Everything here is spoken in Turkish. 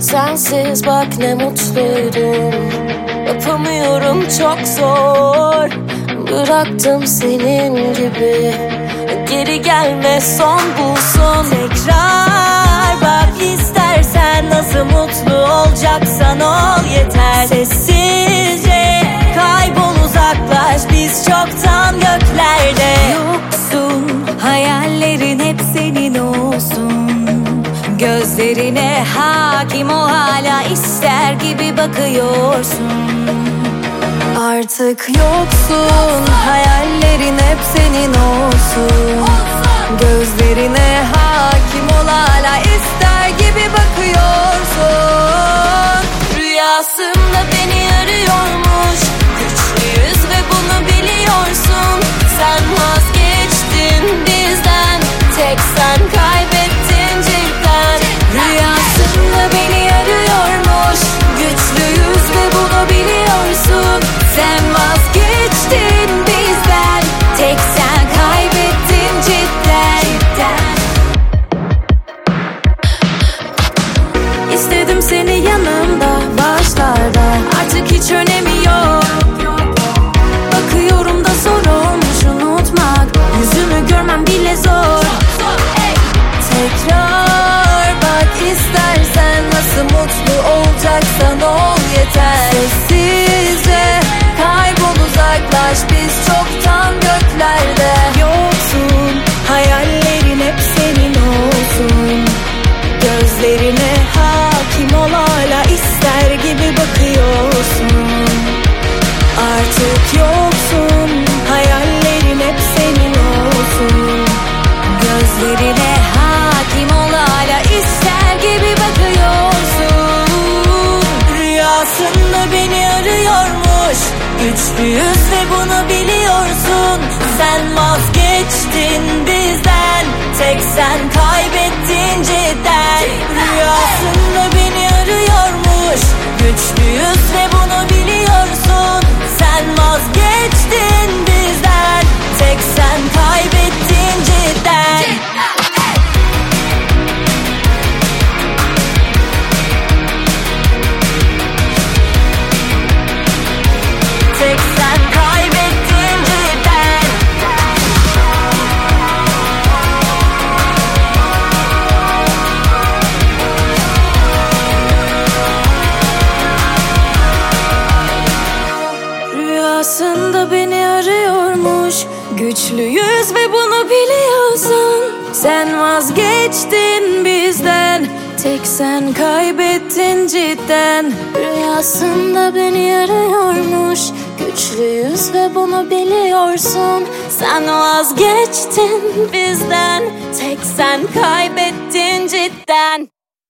Sensiz bak ne mutluydum Yapamıyorum çok zor. Bıraktım senin gibi. Geri gelme son bulsun Tekrar bak istersen Nasıl mutlu olacaksan ol yeter. Sessizce kaybol uzaklaş. Biz çoktan göklerde. Yoksun hayallerin hep senin olsun. Gözlerine hakim ol hala ister gibi bakıyorsun. Artık yoksun Hayallerin hep senin olsun. Gözlerine hakim ol hala ister gibi bakıyorsun. Rüyasında beni arıyormuş Güçlüyüz ve bunu biliyorsun görmem bile zor. Tekrar bak istersen Nasıl mutlu olacaksan ol yeter arıyormuş Güçlüyüz ve bunu biliyorsun. Sen vazgeçtin bizden. Tek sen kaybettin Rüyasında beni arıyormuş. Güçlüyüz ve bunu biliyorsun. Sen vazgeçtin bizden. Tek sen kaybettin cidden. Rüyasında beni arıyormuş. Güçlüyüz ve bunu biliyorsun. Sen vazgeçtin bizden. Tek sen kaybettin cidden